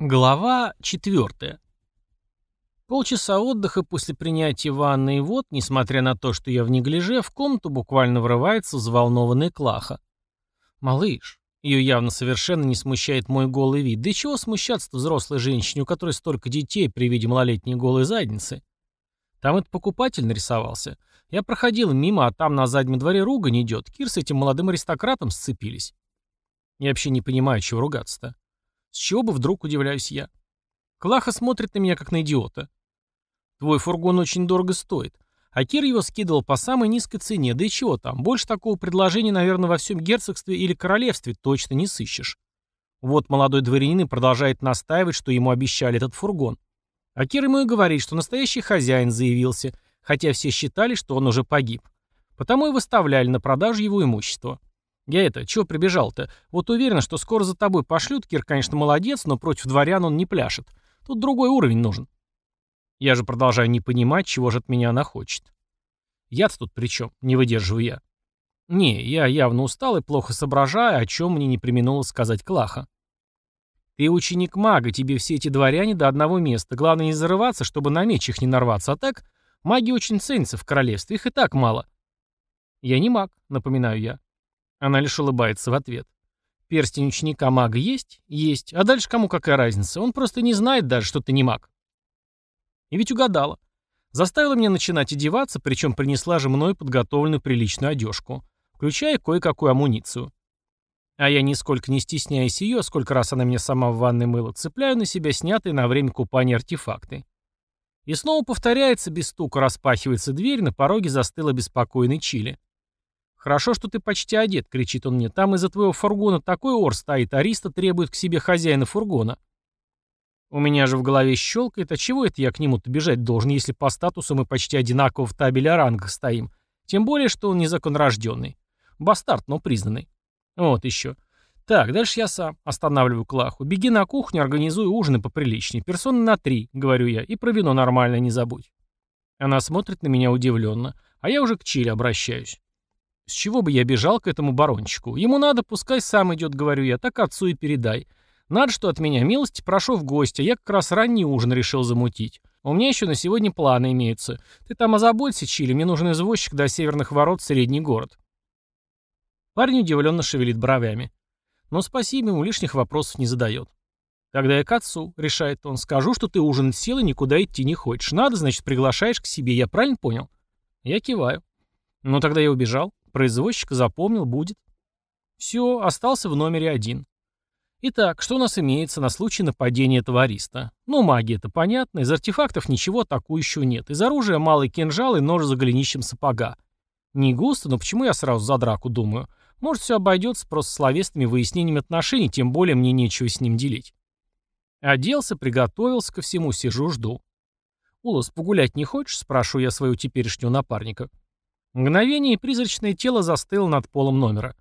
Глава 4. Полчаса отдыха после принятия ванны и вот, несмотря на то, что я в неглиже, в комнату буквально врывается взволнованный Клаха. «Малыш». Ее явно совершенно не смущает мой голый вид. Да чего смущаться-то взрослой женщине, у которой столько детей при виде малолетней голой задницы? Там этот покупатель нарисовался. Я проходил мимо, а там на заднем дворе ругань идет. Кир с этим молодым аристократом сцепились. Я вообще не понимаю, чего ругаться-то. С чего бы вдруг удивляюсь я? Клаха смотрит на меня, как на идиота. Твой фургон очень дорого стоит. А Кир его скидывал по самой низкой цене. Да и чего там, больше такого предложения, наверное, во всем герцогстве или королевстве точно не сыщешь. Вот молодой дворянин продолжает настаивать, что ему обещали этот фургон. А Кир ему и говорит, что настоящий хозяин заявился, хотя все считали, что он уже погиб. Потому и выставляли на продажу его имущество. Я это, чего прибежал-то? Вот уверен, что скоро за тобой пошлют. Кир, конечно, молодец, но против дворян он не пляшет. Тут другой уровень нужен. Я же продолжаю не понимать, чего же от меня она хочет. Я-то тут при чем? Не выдерживаю я. Не, я явно устал и плохо соображаю, о чем мне не применуло сказать Клаха. Ты ученик мага, тебе все эти дворяне до одного места. Главное не зарываться, чтобы на меч их не нарваться. А так, маги очень ценятся в королевстве, их и так мало. Я не маг, напоминаю я. Она лишь улыбается в ответ. Перстень ученика мага есть? Есть. А дальше кому какая разница? Он просто не знает даже, что ты не маг. И ведь угадала. Заставила меня начинать одеваться, причем принесла же мной подготовленную приличную одежку, включая кое-какую амуницию. А я нисколько не стесняясь ее, сколько раз она меня сама в ванной мыла, цепляю на себя снятые на время купания артефакты. И снова повторяется, без стука распахивается дверь, на пороге застыла беспокойный Чили. «Хорошо, что ты почти одет», — кричит он мне. «Там из-за твоего фургона такой ор стоит, Ариста требует к себе хозяина фургона». У меня же в голове щелкает, а чего это я к нему-то бежать должен, если по статусу мы почти одинаково в табеле о рангах стоим. Тем более, что он незаконнорожденный. Бастард, но признанный. Вот еще. Так, дальше я сам. Останавливаю Клаху. Беги на кухню, организуй ужины поприличнее. Персоны на три, говорю я. И про вино нормально не забудь. Она смотрит на меня удивленно. А я уже к Чили обращаюсь. С чего бы я бежал к этому барончику? Ему надо, пускай сам идет, говорю я, так отцу и передай. Надо, что от меня милости, прошу в гости, я как раз ранний ужин решил замутить. У меня еще на сегодня планы имеются. Ты там озаботься, Чили, мне нужен извозчик до северных ворот в средний город. Парень удивленно шевелит бровями. Но спасибо ему, лишних вопросов не задает. Тогда я к отцу, решает он, скажу, что ты ужин сел и никуда идти не хочешь. Надо, значит, приглашаешь к себе, я правильно понял? Я киваю. Ну тогда я убежал. Производчик запомнил, будет. Все, остался в номере один. Итак, что у нас имеется на случай нападения этого ариста? Ну, магия это понятно, из артефактов ничего атакующего нет. Из оружия малый кинжал и нож за голенищем сапога. Не густо, но почему я сразу за драку думаю? Может, все обойдется просто словесными выяснениями отношений, тем более мне нечего с ним делить. Оделся, приготовился ко всему, сижу, жду. «Улас, погулять не хочешь?» – спрашиваю я своего теперешнего напарника. Мгновение, и призрачное тело застыло над полом номера.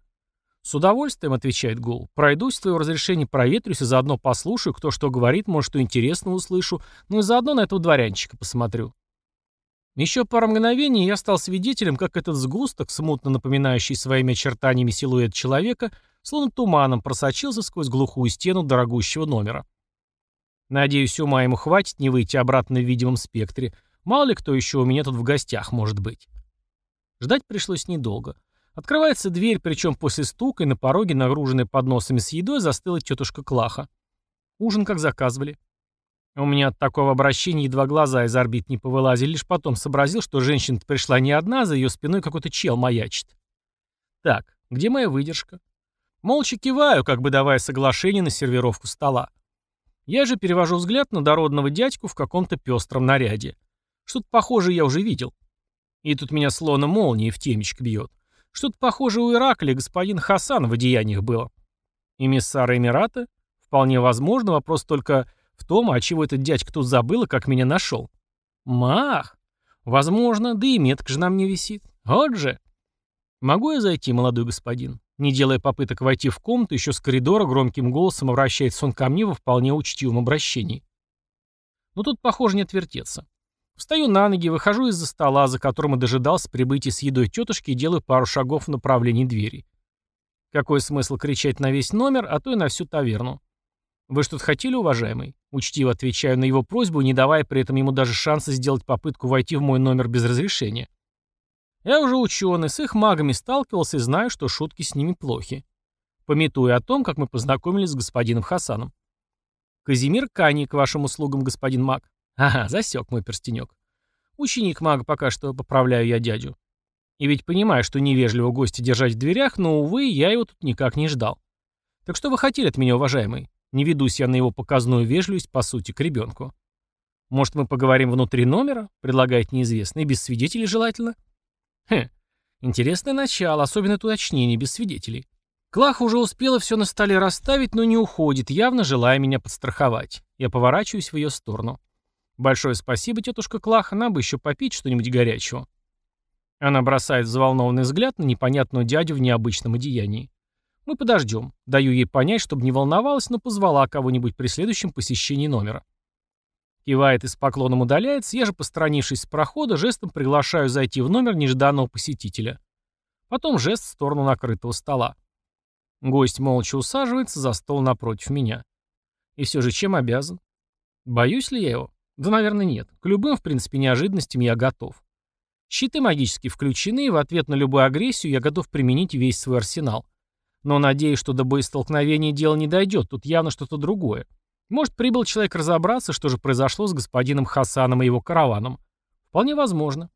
«С удовольствием», — отвечает Гул. «Пройдусь, с твоего разрешения проветрюсь и заодно послушаю, кто что говорит, может, что интересно услышу, ну и заодно на этого дворянчика посмотрю». Еще пару мгновений я стал свидетелем, как этот сгусток, смутно напоминающий своими очертаниями силуэт человека, словно туманом просочился сквозь глухую стену дорогущего номера. Надеюсь, ума ему хватит не выйти обратно в видимом спектре. Мало ли кто еще у меня тут в гостях может быть. Ждать пришлось недолго. Открывается дверь, причем после стука, и на пороге, нагруженной подносами с едой, застыла тетушка Клаха. Ужин как заказывали. У меня от такого обращения едва глаза из орбит не повылазили, лишь потом сообразил, что женщина пришла не одна, за ее спиной какой-то чел маячит. Так, где моя выдержка? Молча киваю, как бы давая соглашение на сервировку стола. Я же перевожу взгляд на дородного дядьку в каком-то пестром наряде. Что-то похожее я уже видел. И тут меня словно молнией в темечко бьет. Что-то похоже у Иракли господин Хасан в одеяниях было. Эмиссара Эмирата? Вполне возможно, вопрос только в том, а чего этот дядька тут забыл и как меня нашел. Мах! Возможно, да и метка же на мне висит. Вот же! Могу я зайти, молодой господин? Не делая попыток войти в комнату, еще с коридора громким голосом обращается он ко мне во вполне учтивом обращении. Но тут, похоже, не отвертеться. Встаю на ноги, выхожу из-за стола, за которым и дожидался прибытия с едой тетушки и делаю пару шагов в направлении двери. Какой смысл кричать на весь номер, а то и на всю таверну? «Вы что-то хотели, уважаемый?» Учтиво отвечаю на его просьбу, не давая при этом ему даже шанса сделать попытку войти в мой номер без разрешения. Я уже ученый, с их магами сталкивался и знаю, что шутки с ними плохи. Пометуя о том, как мы познакомились с господином Хасаном. «Казимир Кани, к вашим услугам, господин маг». «Ага, засек мой перстенек. Ученик мага пока что, поправляю я дядю. И ведь понимаю, что невежливо гостя держать в дверях, но, увы, я его тут никак не ждал. Так что вы хотели от меня, уважаемый? Не ведусь я на его показную вежливость, по сути, к ребенку. Может, мы поговорим внутри номера? Предлагает неизвестный, без свидетелей желательно. Хм, интересное начало, особенно это уточнение, без свидетелей. Клах уже успела все на столе расставить, но не уходит, явно желая меня подстраховать. Я поворачиваюсь в ее сторону. Большое спасибо, тетушка Клах, нам бы еще попить что-нибудь горячего. Она бросает взволнованный взгляд на непонятную дядю в необычном одеянии. Мы подождем. Даю ей понять, чтобы не волновалась, но позвала кого-нибудь при следующем посещении номера. Кивает и с поклоном удаляется, я же, посторонившись с прохода, жестом приглашаю зайти в номер нежданного посетителя. Потом жест в сторону накрытого стола. Гость молча усаживается за стол напротив меня. И все же чем обязан? Боюсь ли я его? Да, наверное, нет. К любым, в принципе, неожиданностям я готов. Щиты магически включены, и в ответ на любую агрессию я готов применить весь свой арсенал. Но надеюсь, что до боестолкновения дело не дойдет, тут явно что-то другое. Может, прибыл человек разобраться, что же произошло с господином Хасаном и его караваном. Вполне возможно.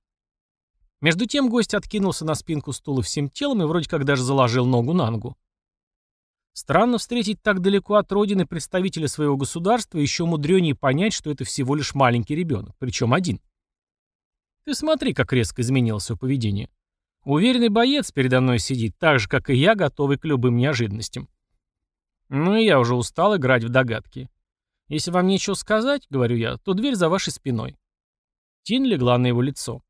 Между тем гость откинулся на спинку стула всем телом и вроде как даже заложил ногу на ногу. Странно встретить так далеко от родины представителя своего государства и еще мудренее понять, что это всего лишь маленький ребенок, причем один. Ты смотри, как резко изменилось его поведение. Уверенный боец передо мной сидит, так же, как и я, готовый к любым неожиданностям. Ну и я уже устал играть в догадки. Если вам нечего сказать, говорю я, то дверь за вашей спиной. Тень легла на его лицо.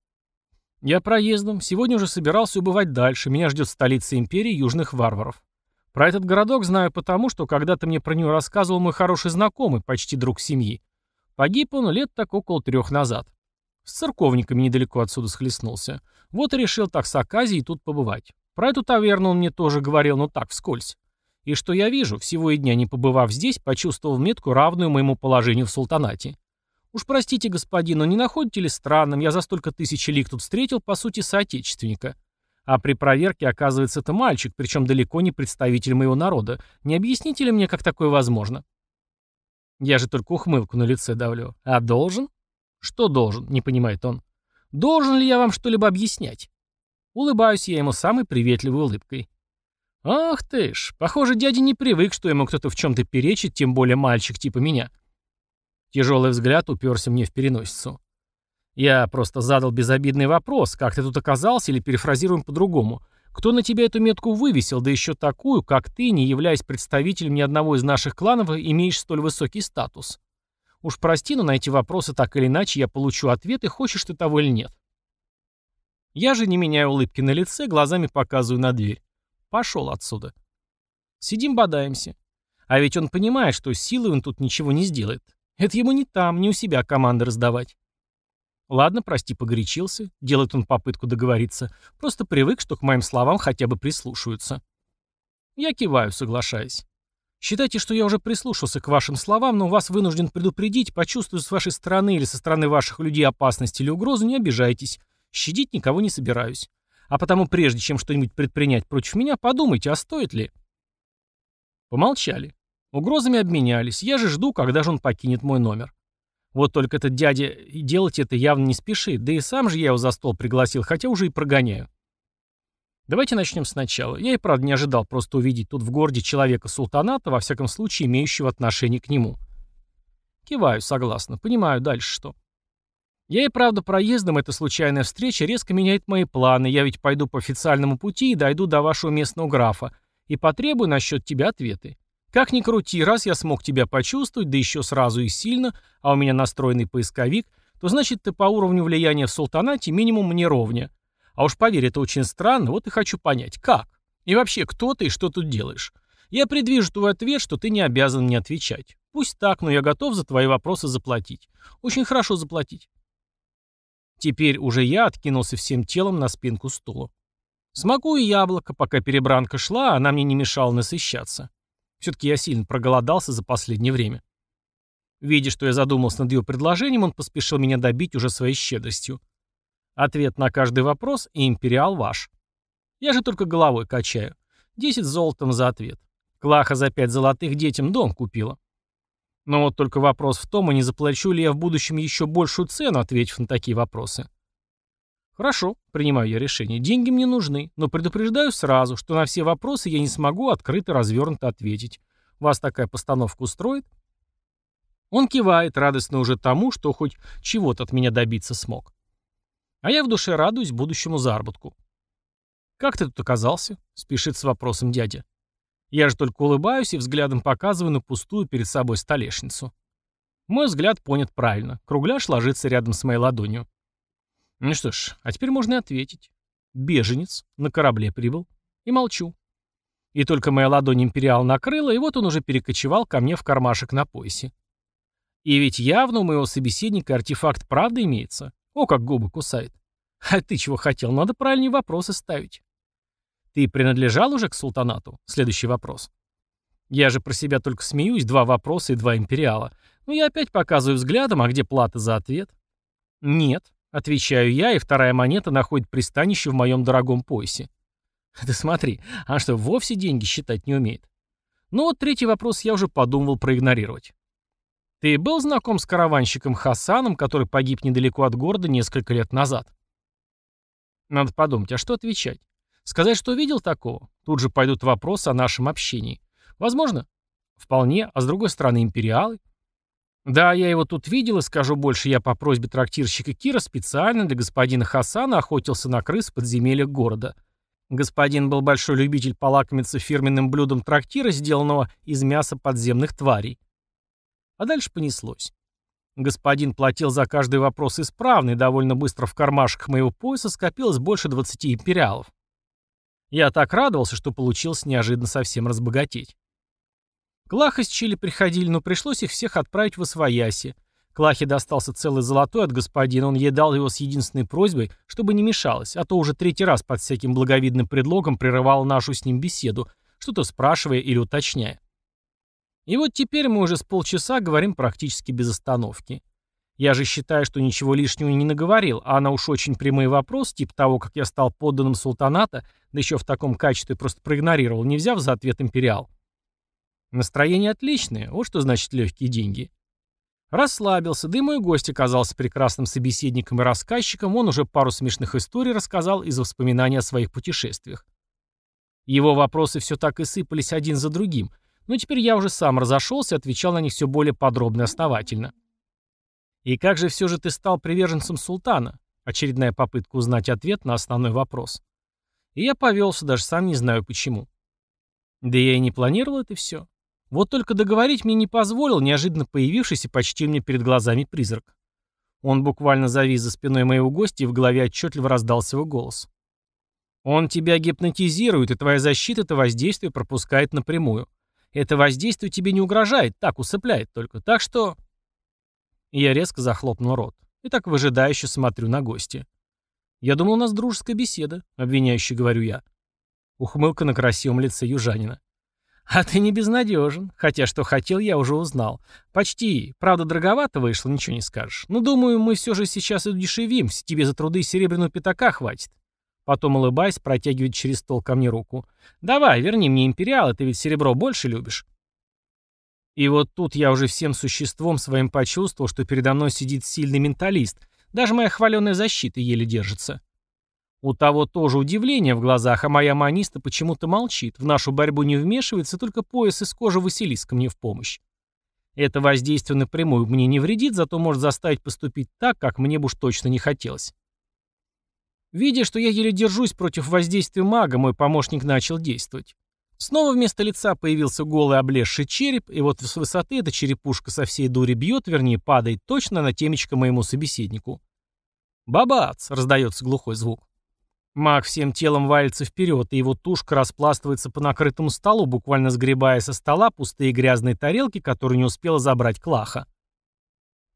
Я проездом, сегодня уже собирался убывать дальше, меня ждет столица империи южных варваров. Про этот городок знаю потому, что когда-то мне про него рассказывал мой хороший знакомый, почти друг семьи. Погиб он лет так около трех назад. С церковниками недалеко отсюда схлестнулся. Вот и решил так с оказией тут побывать. Про эту таверну он мне тоже говорил, но так, вскользь. И что я вижу, всего и дня не побывав здесь, почувствовал метку, равную моему положению в султанате. Уж простите, господин, но не находите ли странным, я за столько тысяч лик тут встретил, по сути, соотечественника. А при проверке, оказывается, это мальчик, причем далеко не представитель моего народа. Не объясните ли мне, как такое возможно? Я же только ухмылку на лице давлю. А должен? Что должен, не понимает он. Должен ли я вам что-либо объяснять? Улыбаюсь я ему самой приветливой улыбкой. Ах ты ж, похоже, дядя не привык, что ему кто-то в чем-то перечит, тем более мальчик типа меня. Тяжелый взгляд уперся мне в переносицу. Я просто задал безобидный вопрос, как ты тут оказался, или перефразируем по-другому. Кто на тебя эту метку вывесил, да еще такую, как ты, не являясь представителем ни одного из наших кланов, имеешь столь высокий статус? Уж прости, но на эти вопросы так или иначе я получу ответы, хочешь ты того или нет. Я же, не меняя улыбки на лице, глазами показываю на дверь. Пошел отсюда. Сидим, бодаемся. А ведь он понимает, что силой он тут ничего не сделает. Это ему не там, не у себя команды раздавать. Ладно, прости, погорячился. Делает он попытку договориться. Просто привык, что к моим словам хотя бы прислушиваются. Я киваю, соглашаясь. Считайте, что я уже прислушался к вашим словам, но вас вынужден предупредить, почувствую с вашей стороны или со стороны ваших людей опасность или угрозу, не обижайтесь. Щадить никого не собираюсь. А потому прежде чем что-нибудь предпринять против меня, подумайте, а стоит ли? Помолчали. Угрозами обменялись. Я же жду, когда же он покинет мой номер. Вот только этот дядя делать это явно не спешит, да и сам же я его за стол пригласил, хотя уже и прогоняю. Давайте начнем сначала. Я и правда не ожидал просто увидеть тут в городе человека султаната, во всяком случае имеющего отношение к нему. Киваю, согласно. Понимаю, дальше что. Я и правда проездом, эта случайная встреча резко меняет мои планы, я ведь пойду по официальному пути и дойду до вашего местного графа, и потребую насчет тебя ответы. Как ни крути, раз я смог тебя почувствовать, да еще сразу и сильно, а у меня настроенный поисковик, то значит ты по уровню влияния в султанате минимум мне ровня. А уж поверь, это очень странно, вот и хочу понять, как? И вообще, кто ты и что тут делаешь? Я предвижу твой ответ, что ты не обязан мне отвечать. Пусть так, но я готов за твои вопросы заплатить. Очень хорошо заплатить. Теперь уже я откинулся всем телом на спинку стула. Смакую яблоко, пока перебранка шла, она мне не мешала насыщаться. Все-таки я сильно проголодался за последнее время. Видя, что я задумался над его предложением, он поспешил меня добить уже своей щедростью. Ответ на каждый вопрос и империал ваш. Я же только головой качаю. Десять золотом за ответ. Клаха за пять золотых детям дом купила. Но вот только вопрос в том, а не заплачу ли я в будущем еще большую цену, ответив на такие вопросы. Хорошо, принимаю я решение. Деньги мне нужны, но предупреждаю сразу, что на все вопросы я не смогу открыто развернуто ответить. Вас такая постановка устроит? Он кивает, радостно уже тому, что хоть чего-то от меня добиться смог. А я в душе радуюсь будущему заработку. «Как ты тут оказался?» — спешит с вопросом дядя. Я же только улыбаюсь и взглядом показываю на пустую перед собой столешницу. Мой взгляд понят правильно. Кругляш ложится рядом с моей ладонью. Ну что ж, а теперь можно и ответить. Беженец, на корабле прибыл. И молчу. И только моя ладонь империал накрыла, и вот он уже перекочевал ко мне в кармашек на поясе. И ведь явно у моего собеседника артефакт правды имеется. О, как губы кусает. А ты чего хотел? Надо правильные вопросы ставить. Ты принадлежал уже к султанату? Следующий вопрос. Я же про себя только смеюсь, два вопроса и два империала. Ну я опять показываю взглядом, а где плата за ответ? Нет, отвечаю я, и вторая монета находит пристанище в моем дорогом поясе. Ты смотри, а что, вовсе деньги считать не умеет? Ну вот третий вопрос я уже подумывал проигнорировать. Ты был знаком с караванщиком Хасаном, который погиб недалеко от города несколько лет назад? Надо подумать, а что отвечать? Сказать, что видел такого? Тут же пойдут вопросы о нашем общении. Возможно? Вполне. А с другой стороны, империалы? Да, я его тут видел, и скажу больше, я по просьбе трактирщика Кира специально для господина Хасана охотился на крыс в подземельях города. Господин был большой любитель полакомиться фирменным блюдом трактира, сделанного из мяса подземных тварей. А дальше понеслось. Господин платил за каждый вопрос исправно, и довольно быстро в кармашках моего пояса скопилось больше 20 империалов. Я так радовался, что получилось неожиданно совсем разбогатеть. Клах из Чили приходили, но пришлось их всех отправить в Освояси. Клахе достался целый золотой от господина, он ей дал его с единственной просьбой, чтобы не мешалось, а то уже третий раз под всяким благовидным предлогом прерывал нашу с ним беседу, что-то спрашивая или уточняя. И вот теперь мы уже с полчаса говорим практически без остановки. Я же считаю, что ничего лишнего не наговорил, а она уж очень прямые вопросы, типа того, как я стал подданным султаната, да еще в таком качестве просто проигнорировал, не взяв за ответ империал. Настроение отличное, вот что значит легкие деньги. Расслабился, да и мой гость оказался прекрасным собеседником и рассказчиком, он уже пару смешных историй рассказал из воспоминаний о своих путешествиях. Его вопросы все так и сыпались один за другим, но теперь я уже сам разошелся и отвечал на них все более подробно и основательно. «И как же все же ты стал приверженцем султана?» Очередная попытка узнать ответ на основной вопрос. И я повелся, даже сам не знаю почему. Да я и не планировал это все. Вот только договорить мне не позволил неожиданно появившийся почти мне перед глазами призрак. Он буквально завис за спиной моего гостя, и в голове отчетливо раздался его голос. «Он тебя гипнотизирует, и твоя защита это воздействие пропускает напрямую. Это воздействие тебе не угрожает, так усыпляет только. Так что...» Я резко захлопнул рот. И так выжидающе смотрю на гостя. «Я думал, у нас дружеская беседа», — обвиняюще говорю я. Ухмылка на красивом лице южанина. «А ты не безнадежен. Хотя, что хотел, я уже узнал. Почти. Правда, дороговато вышло, ничего не скажешь. Но, думаю, мы все же сейчас и удешевимся. Тебе за труды серебряного пятака хватит». Потом, улыбаясь, протягивает через стол ко мне руку. «Давай, верни мне империал, ты ведь серебро больше любишь». И вот тут я уже всем существом своим почувствовал, что передо мной сидит сильный менталист. Даже моя хваленная защита еле держится. У того тоже удивление в глазах, а моя маниста почему-то молчит. В нашу борьбу не вмешивается, только пояс из кожи Василиска мне в помощь. Это воздействие напрямую мне не вредит, зато может заставить поступить так, как мне бы уж точно не хотелось. Видя, что я еле держусь против воздействия мага, мой помощник начал действовать. Снова вместо лица появился голый облезший череп, и вот с высоты эта черепушка со всей дури бьет, вернее, падает точно на темечко моему собеседнику. «Бабац!» — раздается глухой звук. Маг всем телом валится вперед, и его тушка распластывается по накрытому столу, буквально сгребая со стола пустые грязные тарелки, которые не успела забрать Клаха.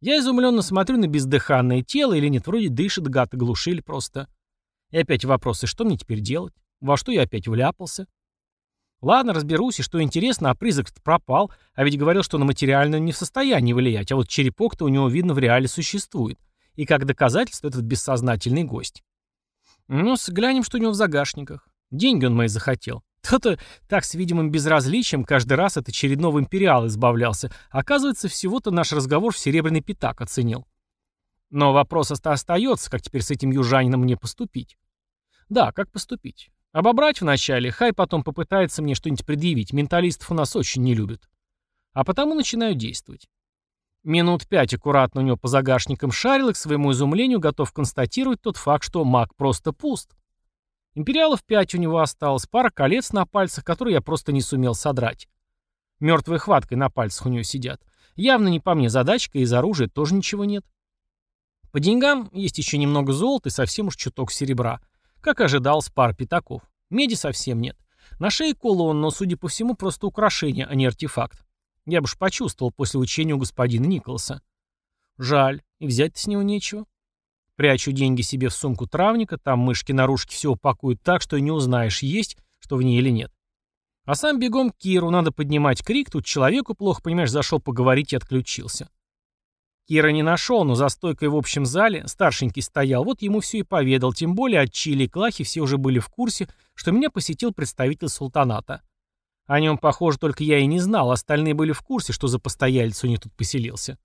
Я изумленно смотрю на бездыханное тело, или нет, вроде дышит, гад оглушили просто. И опять вопросы, что мне теперь делать? Во что я опять вляпался? Ладно, разберусь, и что интересно, а призрак пропал, а ведь говорил, что на материальное не в состоянии влиять, а вот черепок-то у него, видно, в реале существует. И как доказательство этот бессознательный гость. Ну, глянем, что у него в загашниках. Деньги он мои захотел. Кто-то так с видимым безразличием каждый раз от очередного империала избавлялся. Оказывается, всего-то наш разговор в серебряный пятак оценил. Но вопрос остается, как теперь с этим южанином мне поступить. Да, как поступить? Обобрать вначале, хай потом попытается мне что-нибудь предъявить. Менталистов у нас очень не любят. А потому начинаю действовать. Минут пять аккуратно у него по загашникам шарил и к своему изумлению готов констатировать тот факт, что маг просто пуст. Империалов пять у него осталось, пара колец на пальцах, которые я просто не сумел содрать. Мертвой хваткой на пальцах у него сидят. Явно не по мне задачка, из оружия тоже ничего нет. По деньгам есть еще немного золота и совсем уж чуток серебра. Как ожидал с пар пятаков. Меди совсем нет. На шее кулон, но, судя по всему, просто украшение, а не артефакт. Я бы ж почувствовал после учения у господина Николаса. Жаль, и взять-то с него нечего. Прячу деньги себе в сумку травника, там мышки-наружки все упакуют так, что не узнаешь, есть, что в ней или нет. А сам бегом к Киру, надо поднимать крик, тут человеку плохо, понимаешь, зашел поговорить и отключился. Кира не нашел, но за стойкой в общем зале старшенький стоял, вот ему все и поведал, тем более от Чили и Клахи все уже были в курсе, что меня посетил представитель султаната. О нем, похоже, только я и не знал, остальные были в курсе, что за постоялец у них тут поселился.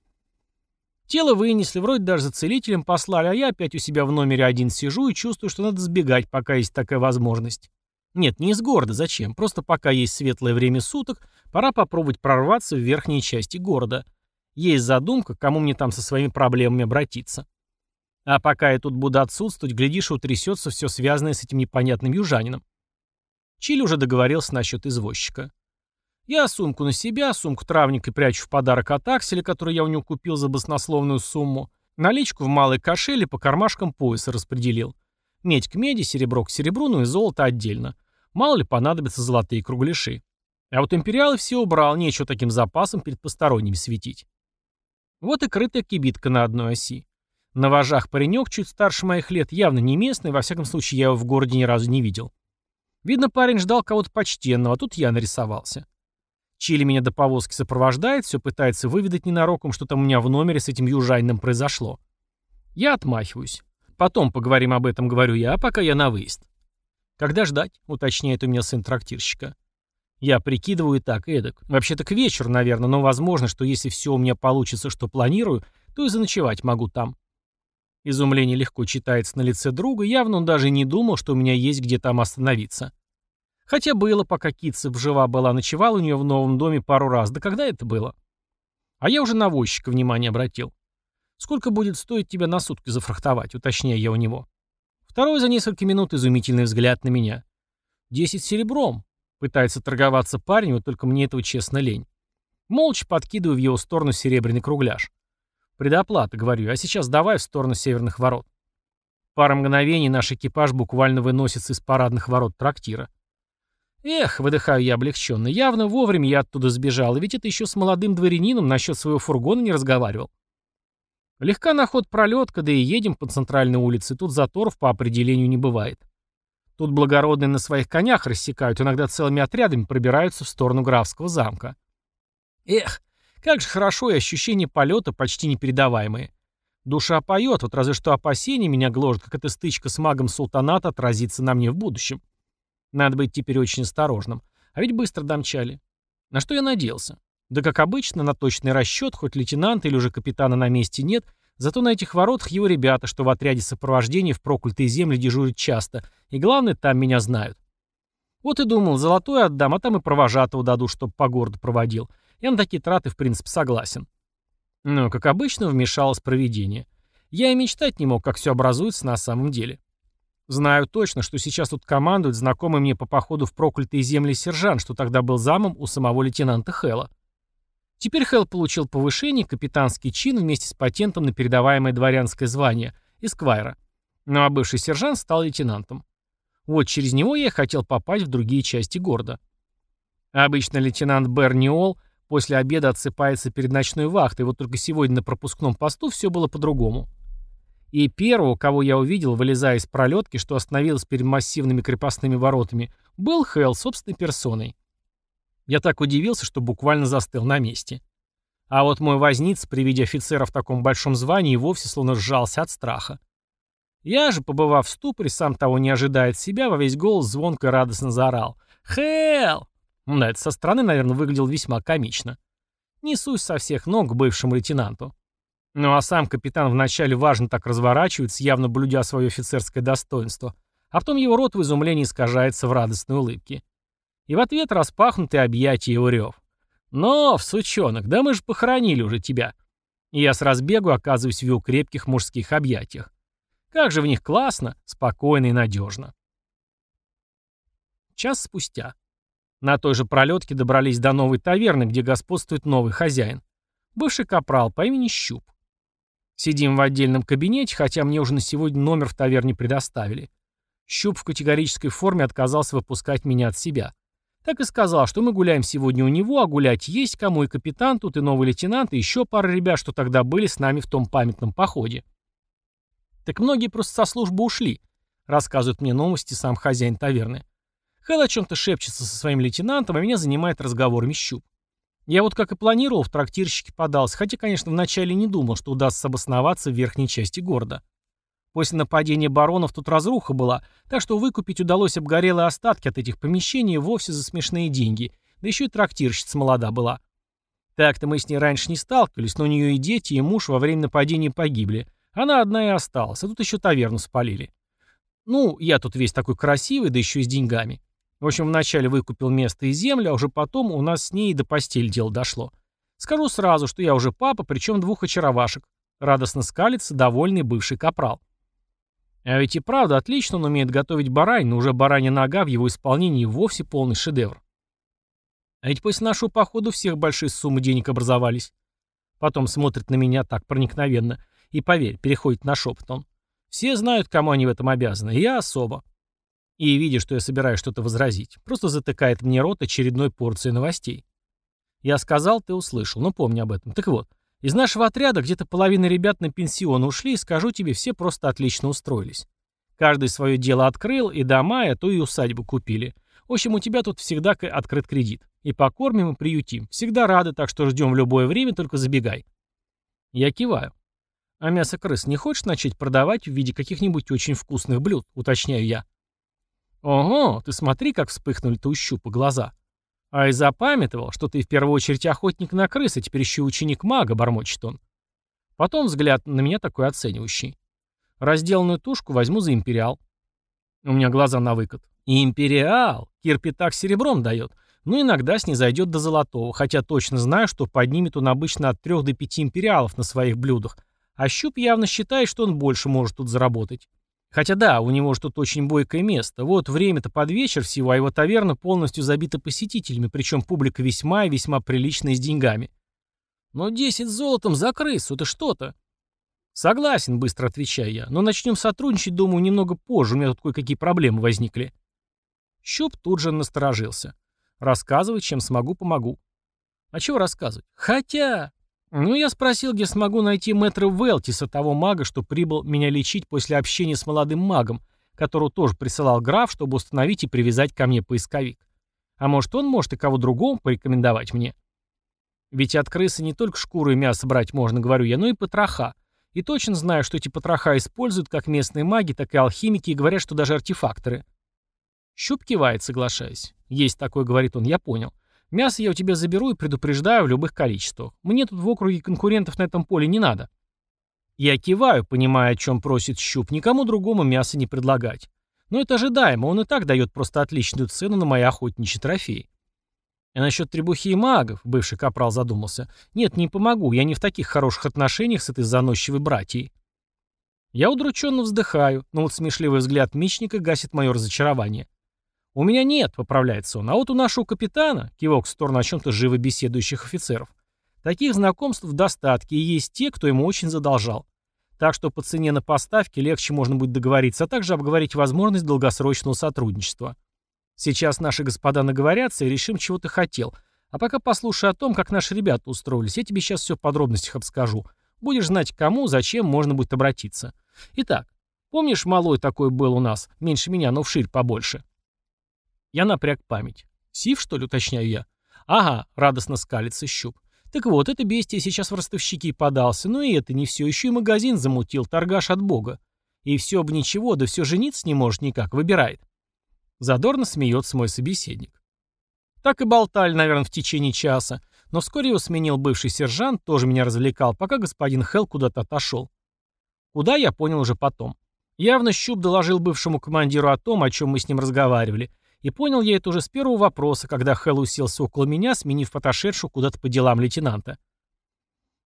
Тело вынесли, вроде даже за целителем послали, а я опять у себя в номере один сижу и чувствую, что надо сбегать, пока есть такая возможность. Нет, не из города, зачем? Просто пока есть светлое время суток, пора попробовать прорваться в верхние части города. Есть задумка, кому мне там со своими проблемами обратиться. А пока я тут буду отсутствовать, глядишь, утрясется все связанное с этим непонятным южанином. Чили уже договорился насчет извозчика. Я сумку на себя, сумку травника прячу в подарок от Акселя, который я у него купил за баснословную сумму, наличку в малой кошеле по кармашкам пояса распределил. Медь к меди, серебро к серебру, ну и золото отдельно. Мало ли понадобятся золотые кругляши. А вот империалы все убрал, нечего таким запасом перед посторонними светить. Вот и крытая кибитка на одной оси. На вожах паренек чуть старше моих лет, явно не местный, во всяком случае я его в городе ни разу не видел. Видно, парень ждал кого-то почтенного, а тут я нарисовался. Чили меня до повозки сопровождает, все пытается выведать ненароком, что там у меня в номере с этим южанином произошло. Я отмахиваюсь. Потом поговорим об этом, говорю я, а пока я на выезд. Когда ждать, уточняет у меня сын трактирщика. Я прикидываю так, эдак. Вообще-то к вечеру, наверное, но возможно, что если все у меня получится, что планирую, то и заночевать могу там. Изумление легко читается на лице друга, явно он даже не думал, что у меня есть где там остановиться. Хотя было, пока Китцев жива была, ночевал у нее в новом доме пару раз. Да когда это было? А я уже на возчика внимание обратил. Сколько будет стоить тебя на сутки зафрахтовать, уточняю я у него. Второй за несколько минут изумительный взгляд на меня. Десять серебром. Пытается торговаться парень, вот только мне этого честно лень. Молча подкидываю в его сторону серебряный кругляш. Предоплата, говорю, а сейчас давай в сторону северных ворот. Пара мгновений наш экипаж буквально выносится из парадных ворот трактира. Эх, выдыхаю я облегченно, явно вовремя я оттуда сбежал, ведь это еще с молодым дворянином насчет своего фургона не разговаривал. Легка на ход пролетка, да и едем по центральной улице, тут заторов по определению не бывает. Тут благородные на своих конях рассекают, иногда целыми отрядами пробираются в сторону графского замка. Эх, как же хорошо и ощущение полета почти непередаваемые. Душа поет, вот разве что опасения меня гложет, как эта стычка с магом султаната отразится на мне в будущем. Надо быть теперь очень осторожным. А ведь быстро домчали. На что я надеялся? Да как обычно, на точный расчет, хоть лейтенанта или уже капитана на месте нет, зато на этих воротах его ребята, что в отряде сопровождения в проклятые земли дежурят часто, и главное, там меня знают. Вот и думал, золотой отдам, а там и провожатого даду, чтоб по городу проводил. Я на такие траты, в принципе, согласен. Но, как обычно, вмешалось провидение. Я и мечтать не мог, как все образуется на самом деле. Знаю точно, что сейчас тут командует знакомый мне по походу в проклятые земли сержант, что тогда был замом у самого лейтенанта Хэлла. Теперь Хелл получил повышение, капитанский чин вместе с патентом на передаваемое дворянское звание – эсквайра. Ну а бывший сержант стал лейтенантом. Вот через него я хотел попасть в другие части города. Обычно лейтенант Берниол – После обеда отсыпается перед ночной вахтой, вот только сегодня на пропускном посту все было по-другому. И первого, кого я увидел, вылезая из пролетки, что остановилась перед массивными крепостными воротами, был Хелл собственной персоной. Я так удивился, что буквально застыл на месте. А вот мой возниц при виде офицера в таком большом звании вовсе словно сжался от страха. Я же, побывав в ступоре, сам того не ожидая от себя, во весь голос звонко и радостно заорал. «Хелл!» Да, это со стороны, наверное, выглядел весьма комично. Несусь со всех ног к бывшему лейтенанту. Ну а сам капитан вначале важно так разворачивается, явно блюдя свое офицерское достоинство, а потом его рот в изумлении искажается в радостной улыбке. И в ответ распахнутые объятия его рев. «Но, сучонок, да мы же похоронили уже тебя!» И я с разбегу оказываюсь в его крепких мужских объятиях. Как же в них классно, спокойно и надежно. Час спустя. На той же пролетке добрались до новой таверны, где господствует новый хозяин. Бывший капрал по имени Щуп. Сидим в отдельном кабинете, хотя мне уже на сегодня номер в таверне предоставили. Щуп в категорической форме отказался выпускать меня от себя. Так и сказал, что мы гуляем сегодня у него, а гулять есть кому, и капитан тут, и новый лейтенант, и еще пара ребят, что тогда были с нами в том памятном походе. Так многие просто со службы ушли, рассказывает мне новости сам хозяин таверны. Хэл о чем-то шепчется со своим лейтенантом, а меня занимает разговорами щуп. Я вот как и планировал, в трактирщике подался, хотя, конечно, вначале не думал, что удастся обосноваться в верхней части города. После нападения баронов тут разруха была, так что выкупить удалось обгорелые остатки от этих помещений вовсе за смешные деньги, да еще и трактирщица молода была. Так-то мы с ней раньше не сталкивались, но у нее и дети, и муж во время нападения погибли. Она одна и осталась, а тут еще таверну спалили. Ну, я тут весь такой красивый, да еще и с деньгами. В общем, вначале выкупил место и землю, а уже потом у нас с ней и до постели дело дошло. Скажу сразу, что я уже папа, причем двух очаровашек. Радостно скалится довольный бывший капрал. А ведь и правда отлично он умеет готовить барань, но уже баранья нога в его исполнении вовсе полный шедевр. А ведь после нашего похода всех большие суммы денег образовались. Потом смотрит на меня так проникновенно. И поверь, переходит на шепот он. Все знают, кому они в этом обязаны, и я особо. И, видя, что я собираюсь что-то возразить, просто затыкает мне рот очередной порцией новостей. Я сказал, ты услышал, но помни об этом. Так вот, из нашего отряда где-то половина ребят на пенсион ушли, и скажу тебе, все просто отлично устроились. Каждый свое дело открыл, и дома, а то и усадьбу купили. В общем, у тебя тут всегда открыт кредит. И покормим, и приютим. Всегда рады, так что ждем в любое время, только забегай. Я киваю. А мясо крыс не хочешь начать продавать в виде каких-нибудь очень вкусных блюд, уточняю я. Ого, ты смотри, как вспыхнули-то у глаза. А и запамятовал, что ты в первую очередь охотник на крыс, а теперь еще ученик мага, бормочет он. Потом взгляд на меня такой оценивающий. Разделанную тушку возьму за империал. У меня глаза на выкат. Империал! Кирпи так серебром дает. Ну, иногда снизойдет до золотого, хотя точно знаю, что поднимет он обычно от трех до пяти империалов на своих блюдах, а Щуп явно считает, что он больше может тут заработать. Хотя да, у него тут очень бойкое место. Вот время-то под вечер всего, а его таверна полностью забита посетителями, причем публика весьма и весьма приличная с деньгами. Но 10 золотом за крысу, это что-то. Согласен, быстро отвечаю я, но начнем сотрудничать, думаю, немного позже, у меня тут кое-какие проблемы возникли. Щуп тут же насторожился. Рассказывай, чем смогу, помогу. А чего рассказывать? Хотя... Ну, я спросил, где смогу найти мэтра Велтиса, того мага, что прибыл меня лечить после общения с молодым магом, которого тоже присылал граф, чтобы установить и привязать ко мне поисковик. А может, он может и кого другому порекомендовать мне? Ведь от крысы не только шкуру и мясо брать можно, говорю я, но и потроха. И точно знаю, что эти потроха используют как местные маги, так и алхимики, и говорят, что даже артефакторы. Щуп кивает, соглашаясь. Есть такое, говорит он, я понял. Мясо я у тебя заберу и предупреждаю в любых количествах. Мне тут в округе конкурентов на этом поле не надо. Я киваю, понимая, о чем просит щуп, никому другому мясо не предлагать. Но это ожидаемо, он и так дает просто отличную цену на мои охотничьи трофеи. А насчет требухи и магов, бывший капрал задумался. Нет, не помогу, я не в таких хороших отношениях с этой заносчивой братьей. Я удрученно вздыхаю, но вот смешливый взгляд мечника гасит мое разочарование. «У меня нет», — поправляется он, — «а вот у нашего капитана», — кивок в сторону о чем-то живо беседующих офицеров, «таких знакомств в достатке, и есть те, кто ему очень задолжал. Так что по цене на поставки легче можно будет договориться, а также обговорить возможность долгосрочного сотрудничества. Сейчас наши господа наговорятся и решим, чего ты хотел. А пока послушай о том, как наши ребята устроились. Я тебе сейчас все в подробностях обскажу. Будешь знать, кому, зачем можно будет обратиться. Итак, помнишь, малой такой был у нас, меньше меня, но вширь побольше?» Я напряг память. Сив, что ли, уточняю я? «Ага», — радостно скалится щуп. «Так вот, это бестия сейчас в ростовщики подался, но и это не все, еще и магазин замутил, торгаш от бога. И все бы ничего, да все жениться не может никак, выбирает». Задорно смеется мой собеседник. Так и болтали, наверное, в течение часа, но вскоре его сменил бывший сержант, тоже меня развлекал, пока господин Хелл куда-то отошел. Куда, я понял уже потом. Явно Щуп доложил бывшему командиру о том, о чем мы с ним разговаривали, и понял я это уже с первого вопроса, когда Хелл уселся около меня, сменив отошедшую куда-то по делам лейтенанта.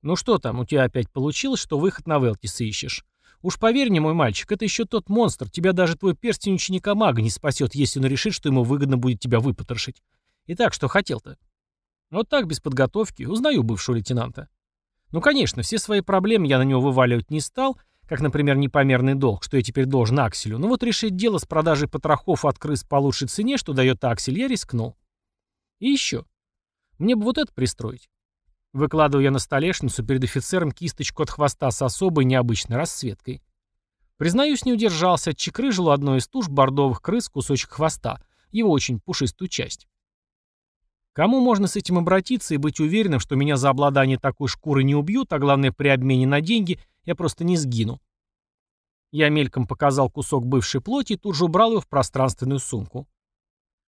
«Ну что там, у тебя опять получилось, что выход на Велтис ищешь? Уж поверь мне, мой мальчик, это еще тот монстр, тебя даже твой перстень ученика мага не спасет, если он решит, что ему выгодно будет тебя выпотрошить. Итак, что хотел-то?» Вот так, без подготовки, узнаю бывшего лейтенанта. Ну, конечно, все свои проблемы я на него вываливать не стал, как, например, непомерный долг, что я теперь должен Акселю. Но вот решить дело с продажей потрохов от крыс по лучшей цене, что дает Аксель, я рискнул. И еще. Мне бы вот это пристроить. Выкладываю я на столешницу перед офицером кисточку от хвоста с особой необычной расцветкой. Признаюсь, не удержался, отчекрыжил одной из туш бордовых крыс кусочек хвоста, его очень пушистую часть. Кому можно с этим обратиться и быть уверенным, что меня за обладание такой шкурой не убьют, а главное при обмене на деньги я просто не сгину? Я мельком показал кусок бывшей плоти и тут же убрал его в пространственную сумку.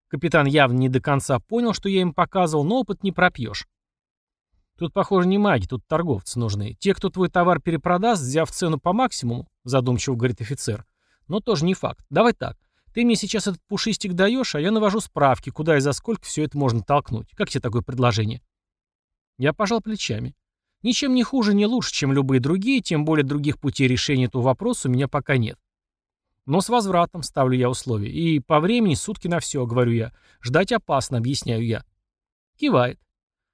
Капитан явно не до конца понял, что я им показывал, но опыт не пропьешь. Тут, похоже, не маги, тут торговцы нужны. Те, кто твой товар перепродаст, взяв цену по максимуму, задумчиво говорит офицер. Но тоже не факт. Давай так. Ты мне сейчас этот пушистик даешь, а я навожу справки, куда и за сколько все это можно толкнуть. Как тебе такое предложение?» Я пожал плечами. Ничем не хуже, не лучше, чем любые другие, тем более других путей решения этого вопроса у меня пока нет. Но с возвратом ставлю я условия. И по времени сутки на все, говорю я. Ждать опасно, объясняю я. Кивает.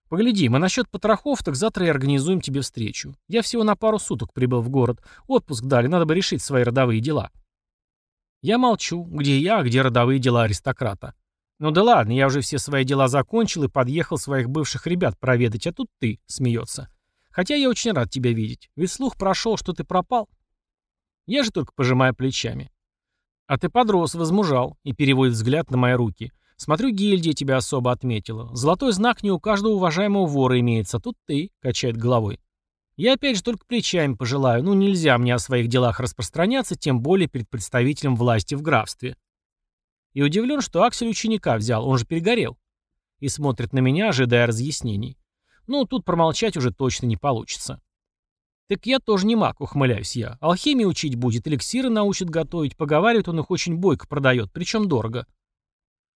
Погляди, мы насчет потрохов, так завтра и организуем тебе встречу. Я всего на пару суток прибыл в город. Отпуск дали, надо бы решить свои родовые дела. Я молчу. Где я, где родовые дела аристократа? Ну да ладно, я уже все свои дела закончил и подъехал своих бывших ребят проведать, а тут ты, смеется. Хотя я очень рад тебя видеть. Ведь слух прошел, что ты пропал. Я же только пожимаю плечами. А ты подрос, возмужал, и переводит взгляд на мои руки. Смотрю, гильдия тебя особо отметила. Золотой знак не у каждого уважаемого вора имеется, тут ты, качает головой. Я опять же только плечами пожелаю, ну нельзя мне о своих делах распространяться, тем более перед представителем власти в графстве. И удивлен, что Аксель ученика взял, он же перегорел. И смотрит на меня, ожидая разъяснений. Ну, тут промолчать уже точно не получится. Так я тоже не маг, ухмыляюсь я. Алхимию учить будет, эликсиры научит готовить, поговаривает он их очень бойко продает, причем дорого.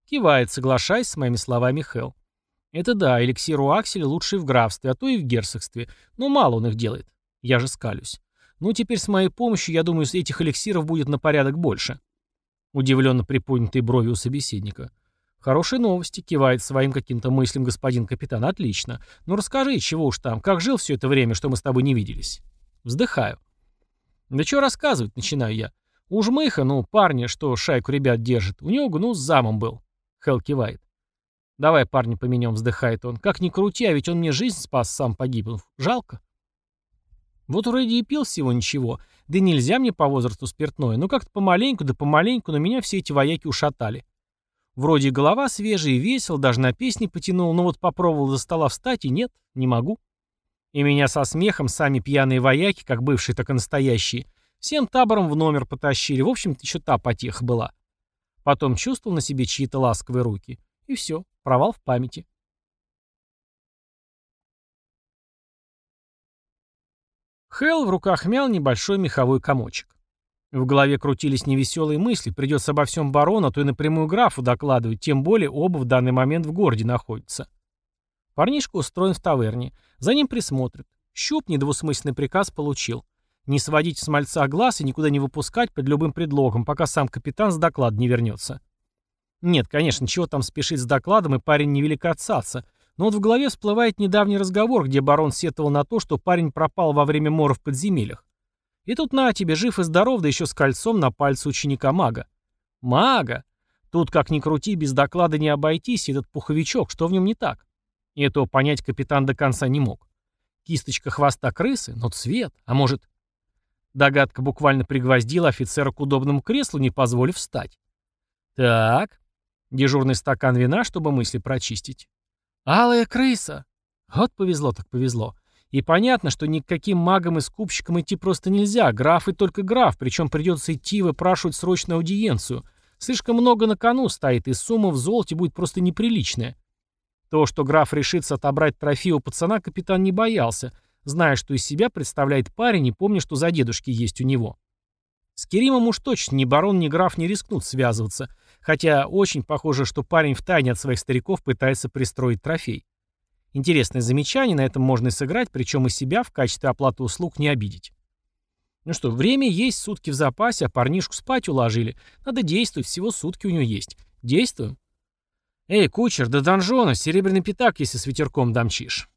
Кивает, соглашаясь с моими словами Хелл. Это да, эликсир у Акселя лучший в графстве, а то и в герцогстве. Но мало он их делает. Я же скалюсь. Ну, теперь с моей помощью, я думаю, этих эликсиров будет на порядок больше. Удивленно приподнятые брови у собеседника. Хорошие новости, кивает своим каким-то мыслям господин капитан. Отлично. Ну расскажи, чего уж там, как жил все это время, что мы с тобой не виделись? Вздыхаю. Да что рассказывать, начинаю я. У жмыха, ну, парня, что шайку ребят держит, у него гнус замом был. Хел кивает. «Давай, парни, поменем», — вздыхает он. «Как ни крути, а ведь он мне жизнь спас, сам погибнув. Жалко». Вот вроде и пил всего ничего. Да нельзя мне по возрасту спиртное. Но как-то помаленьку, да помаленьку, но меня все эти вояки ушатали. Вроде голова свежая и весел, даже на песни потянул, но вот попробовал за стола встать и нет, не могу. И меня со смехом сами пьяные вояки, как бывшие, так и настоящие, всем табором в номер потащили. В общем-то, еще та потеха была. Потом чувствовал на себе чьи-то ласковые руки. И все. Провал в памяти. Хелл в руках мял небольшой меховой комочек. В голове крутились невеселые мысли, придется обо всем барону, а то и напрямую графу докладывать, тем более оба в данный момент в городе находятся. Парнишка устроен в таверне, за ним присмотрят. Щуп недвусмысленный приказ получил. Не сводить с мальца глаз и никуда не выпускать под любым предлогом, пока сам капитан с доклада не вернется. Нет, конечно, чего там спешить с докладом, и парень невелика отцаться. Но вот в голове всплывает недавний разговор, где барон сетовал на то, что парень пропал во время мора в подземельях. И тут на тебе, жив и здоров, да еще с кольцом на пальце ученика-мага. Мага! Тут, как ни крути, без доклада не обойтись, этот пуховичок, что в нем не так? И этого понять капитан до конца не мог. Кисточка хвоста крысы, но цвет, а может... Догадка буквально пригвоздила офицера к удобному креслу, не позволив встать. Так, Дежурный стакан вина, чтобы мысли прочистить. Алая крыса! Вот повезло так повезло. И понятно, что ни к каким магам и скупщикам идти просто нельзя. Граф и только граф, причем придется идти и выпрашивать срочную аудиенцию. Слишком много на кону стоит, и сумма в золоте будет просто неприличная. То, что граф решится отобрать трофей у пацана, капитан не боялся, зная, что из себя представляет парень и помня, что за дедушки есть у него. С Керимом уж точно ни барон, ни граф не рискнут связываться, хотя очень похоже, что парень втайне от своих стариков пытается пристроить трофей. Интересное замечание, на этом можно и сыграть, причем и себя в качестве оплаты услуг не обидеть. Ну что, время есть, сутки в запасе, а парнишку спать уложили. Надо действовать, всего сутки у него есть. Действуем. Эй, кучер, до донжона, серебряный пятак, если с ветерком домчишь.